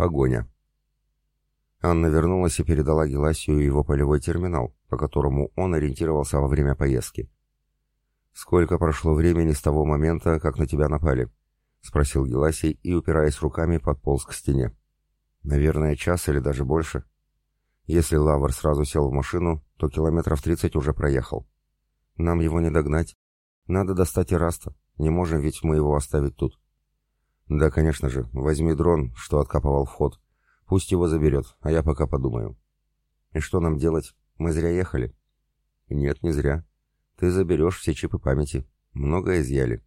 Погоня. Анна вернулась и передала Геласию его полевой терминал, по которому он ориентировался во время поездки. «Сколько прошло времени с того момента, как на тебя напали?» — спросил Геласий и, упираясь руками, подполз к стене. «Наверное, час или даже больше. Если Лавр сразу сел в машину, то километров тридцать уже проехал. Нам его не догнать. Надо достать Ираста. Не можем ведь мы его оставить тут». «Да, конечно же. Возьми дрон, что откапывал вход, Пусть его заберет, а я пока подумаю. И что нам делать? Мы зря ехали? Нет, не зря. Ты заберешь все чипы памяти. Много изъяли.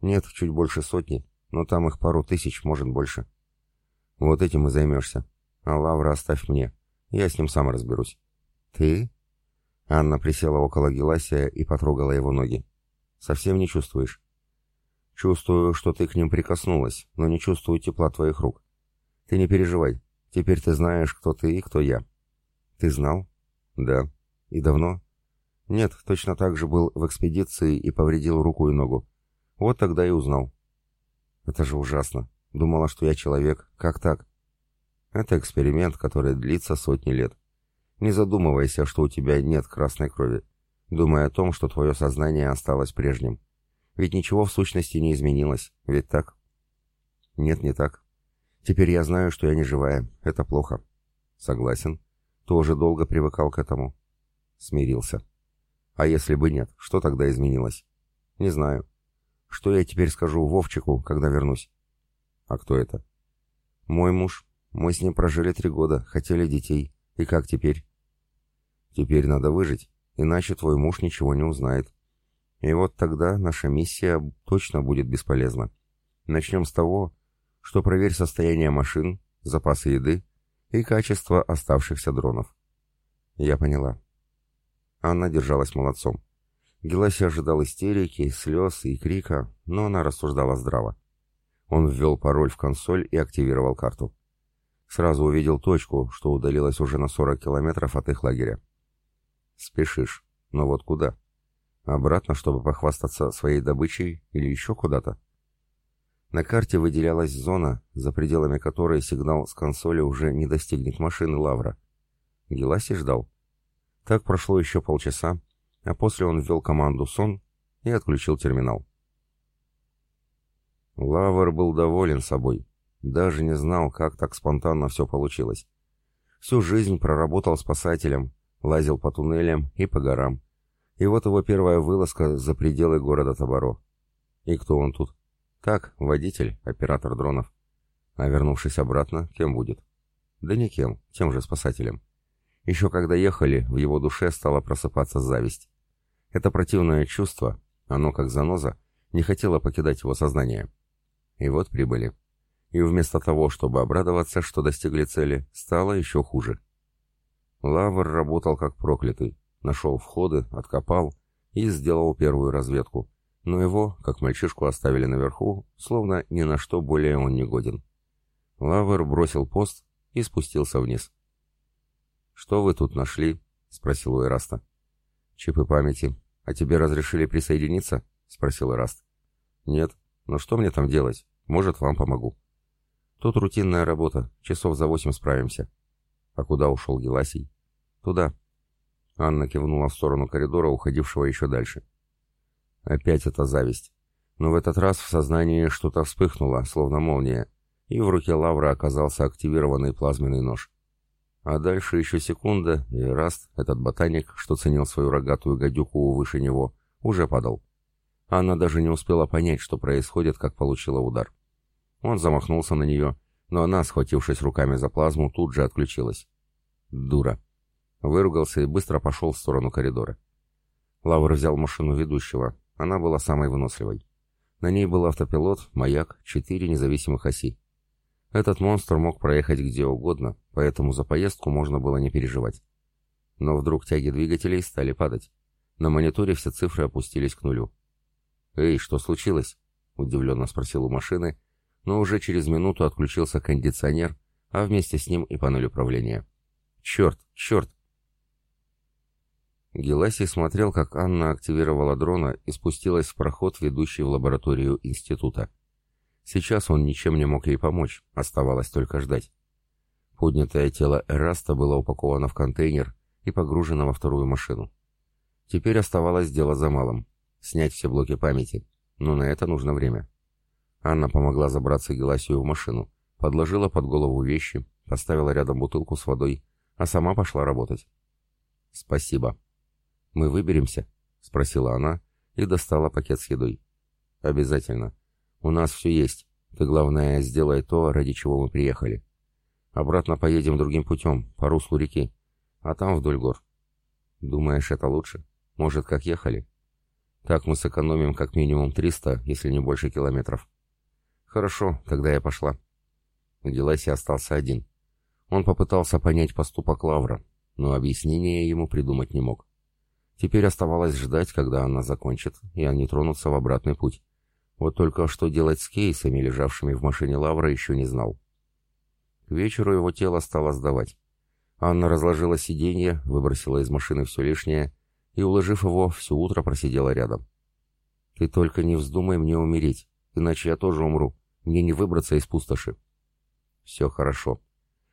Нет, чуть больше сотни, но там их пару тысяч, может больше. Вот этим и займешься. А Лавра оставь мне. Я с ним сам разберусь. Ты? Анна присела около Геласия и потрогала его ноги. Совсем не чувствуешь? Чувствую, что ты к ним прикоснулась, но не чувствую тепла твоих рук. Ты не переживай, Теперь ты знаешь, кто ты и кто я. Ты знал? Да. И давно? Нет, точно так же был в экспедиции и повредил руку и ногу. Вот тогда и узнал. Это же ужасно. Думала, что я человек. Как так? Это эксперимент, который длится сотни лет. Не задумывайся, что у тебя нет красной крови. Думай о том, что твое сознание осталось прежним. Ведь ничего в сущности не изменилось, ведь так? Нет, не так. Теперь я знаю, что я не живая. Это плохо. Согласен. Тоже долго привыкал к этому. Смирился. А если бы нет, что тогда изменилось? Не знаю. Что я теперь скажу Вовчику, когда вернусь? А кто это? Мой муж. Мы с ним прожили три года, хотели детей. И как теперь? Теперь надо выжить, иначе твой муж ничего не узнает. И вот тогда наша миссия точно будет бесполезна. Начнем с того, что проверь состояние машин, запасы еды и качество оставшихся дронов. Я поняла. Анна держалась молодцом. Геласи ожидал истерики, слез и крика, но она рассуждала здраво. Он ввел пароль в консоль и активировал карту. Сразу увидел точку, что удалилась уже на 40 километров от их лагеря. Спешишь, но вот куда? Обратно, чтобы похвастаться своей добычей или еще куда-то? На карте выделялась зона, за пределами которой сигнал с консоли уже не достигнет машины Лавра. Геласи ждал. Так прошло еще полчаса, а после он ввел команду «Сон» и отключил терминал. Лавр был доволен собой. Даже не знал, как так спонтанно все получилось. Всю жизнь проработал спасателем, лазил по туннелям и по горам. И вот его первая вылазка за пределы города Табаро. И кто он тут? Так, водитель, оператор дронов. А вернувшись обратно, кем будет? Да никем, тем же спасателем. Еще когда ехали, в его душе стала просыпаться зависть. Это противное чувство, оно как заноза, не хотело покидать его сознание. И вот прибыли. И вместо того, чтобы обрадоваться, что достигли цели, стало еще хуже. Лавр работал как проклятый, нашел входы, откопал и сделал первую разведку, но его, как мальчишку, оставили наверху, словно ни на что более он не годен. Лавр бросил пост и спустился вниз. «Что вы тут нашли?» — спросил у Эраста. «Чипы памяти. А тебе разрешили присоединиться?» — спросил Эраст. «Нет. Но что мне там делать? Может, вам помогу». «Тут рутинная работа. Часов за восемь справимся». «А куда ушел Геласий?» «Туда». Анна кивнула в сторону коридора, уходившего еще дальше. Опять эта зависть. Но в этот раз в сознании что-то вспыхнуло, словно молния, и в руке Лавра оказался активированный плазменный нож. А дальше еще секунда, и Раст, этот ботаник, что ценил свою рогатую гадюку выше него, уже падал. Анна даже не успела понять, что происходит, как получила удар. Он замахнулся на нее, но она, схватившись руками за плазму, тут же отключилась. Дура. Выругался и быстро пошел в сторону коридора. Лавр взял машину ведущего, она была самой выносливой. На ней был автопилот, маяк, четыре независимых оси. Этот монстр мог проехать где угодно, поэтому за поездку можно было не переживать. Но вдруг тяги двигателей стали падать. На мониторе все цифры опустились к нулю. «Эй, что случилось?» — удивленно спросил у машины, но уже через минуту отключился кондиционер, а вместе с ним и панель управления. «Черт, черт!» Геласий смотрел, как Анна активировала дрона и спустилась в проход, ведущий в лабораторию института. Сейчас он ничем не мог ей помочь, оставалось только ждать. Поднятое тело Эраста было упаковано в контейнер и погружено во вторую машину. Теперь оставалось дело за малым — снять все блоки памяти, но на это нужно время. Анна помогла забраться Геласию в машину, подложила под голову вещи, поставила рядом бутылку с водой, а сама пошла работать. «Спасибо». «Мы выберемся?» — спросила она и достала пакет с едой. «Обязательно. У нас все есть. Ты, главное, сделай то, ради чего мы приехали. Обратно поедем другим путем, по руслу реки, а там вдоль гор. Думаешь, это лучше? Может, как ехали? Так мы сэкономим как минимум 300, если не больше километров. Хорошо, тогда я пошла. Геласи остался один. Он попытался понять поступок Лавра, но объяснения ему придумать не мог. Теперь оставалось ждать, когда она закончит, и они тронутся в обратный путь. Вот только что делать с кейсами, лежавшими в машине Лавра, еще не знал. К вечеру его тело стало сдавать. Анна разложила сиденье, выбросила из машины все лишнее и, уложив его, все утро просидела рядом. «Ты только не вздумай мне умереть, иначе я тоже умру. Мне не выбраться из пустоши». «Все хорошо».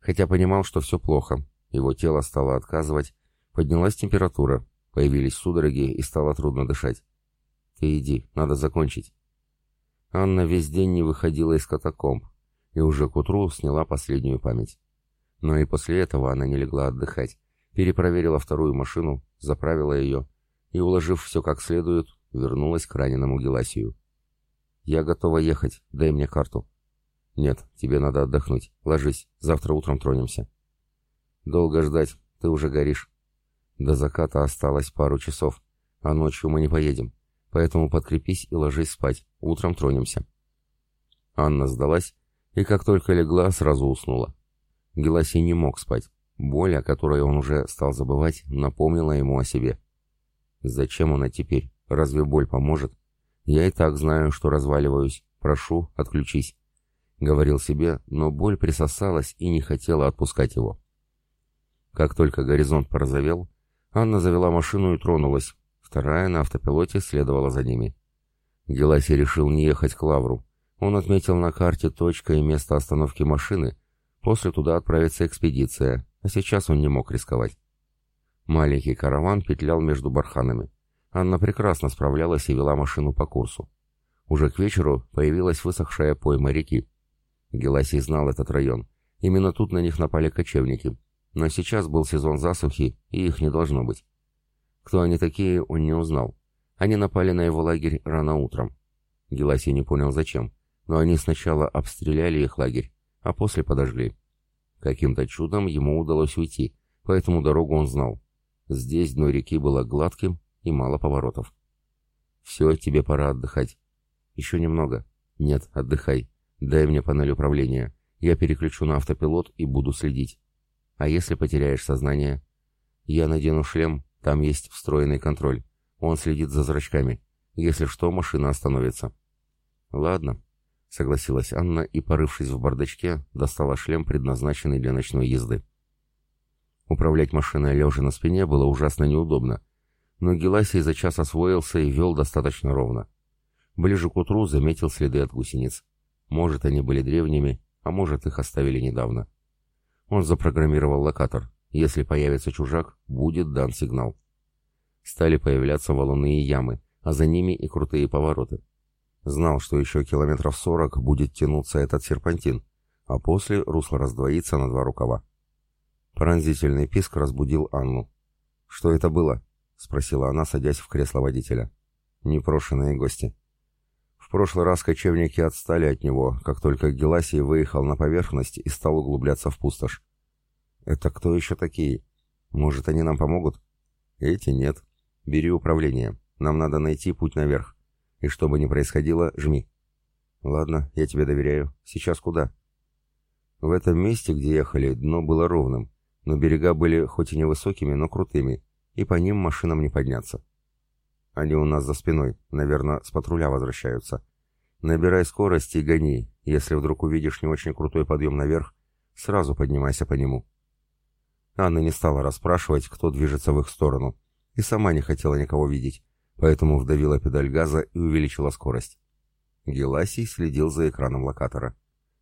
Хотя понимал, что все плохо. Его тело стало отказывать, поднялась температура, появились судороги и стало трудно дышать. «Ты иди, надо закончить». Анна весь день не выходила из катакомб и уже к утру сняла последнюю память. Но и после этого она не легла отдыхать, перепроверила вторую машину, заправила ее и, уложив все как следует, вернулась к раненому Геласию. «Я готова ехать, дай мне карту». «Нет, тебе надо отдохнуть. Ложись, завтра утром тронемся». «Долго ждать, ты уже горишь». До заката осталось пару часов, а ночью мы не поедем. Поэтому подкрепись и ложись спать. Утром тронемся». Анна сдалась, и как только легла, сразу уснула. Геласий не мог спать. Боль, о которой он уже стал забывать, напомнила ему о себе. «Зачем она теперь? Разве боль поможет? Я и так знаю, что разваливаюсь. Прошу, отключись». Говорил себе, но боль присосалась и не хотела отпускать его. Как только горизонт порозовел, Анна завела машину и тронулась, Вторая на автопилоте следовала за ними. Геласи решил не ехать к Лавру. Он отметил на карте точка и место остановки машины. После туда отправится экспедиция, а сейчас он не мог рисковать. Маленький караван петлял между барханами. Анна прекрасно справлялась и вела машину по курсу. Уже к вечеру появилась высохшая пойма реки. Геласий знал этот район. Именно тут на них напали кочевники. Но сейчас был сезон засухи, и их не должно быть. Кто они такие, он не узнал. Они напали на его лагерь рано утром. Геласий не понял зачем, но они сначала обстреляли их лагерь, а после подожгли. Каким-то чудом ему удалось уйти, поэтому дорогу он знал. Здесь дно реки было гладким и мало поворотов. «Все, тебе пора отдыхать». «Еще немного». «Нет, отдыхай. Дай мне панель управления. Я переключу на автопилот и буду следить. А если потеряешь сознание?» «Я надену шлем, там есть встроенный контроль. Он следит за зрачками. Если что, машина остановится. Ладно, согласилась Анна и, порывшись в бардачке, достала шлем, предназначенный для ночной езды. Управлять машиной лежа на спине было ужасно неудобно, но Геласий за час освоился и вел достаточно ровно. Ближе к утру заметил следы от гусениц. Может, они были древними, а может, их оставили недавно. Он запрограммировал локатор. Если появится чужак, будет дан сигнал. Стали появляться валуны и ямы, а за ними и крутые повороты. Знал, что еще километров сорок будет тянуться этот серпантин, а после русло раздвоится на два рукава. Пронзительный писк разбудил Анну. «Что это было?» — спросила она, садясь в кресло водителя. «Непрошенные гости». Прошлый раз кочевники отстали от него, как только Геласий выехал на поверхность и стал углубляться в пустошь. «Это кто еще такие? Может, они нам помогут?» «Эти нет. Бери управление. Нам надо найти путь наверх. И что бы ни происходило, жми». «Ладно, я тебе доверяю. Сейчас куда?» В этом месте, где ехали, дно было ровным, но берега были хоть и невысокими, но крутыми, и по ним машинам не подняться. Они у нас за спиной, наверное, с патруля возвращаются. Набирай скорость и гони. Если вдруг увидишь не очень крутой подъем наверх, сразу поднимайся по нему. Анна не стала расспрашивать, кто движется в их сторону, и сама не хотела никого видеть, поэтому вдавила педаль газа и увеличила скорость. Геласий следил за экраном локатора.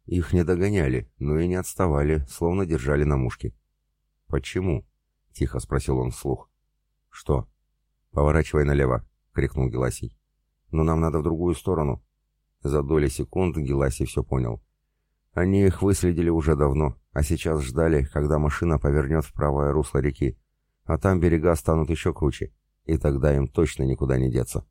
Их не догоняли, но и не отставали, словно держали на мушке. «Почему?» — тихо спросил он вслух. «Что?» «Поворачивай налево», — крикнул Геласий. «Но нам надо в другую сторону». За доли секунд Геласий все понял. Они их выследили уже давно, а сейчас ждали, когда машина повернет в правое русло реки, а там берега станут еще круче, и тогда им точно никуда не деться.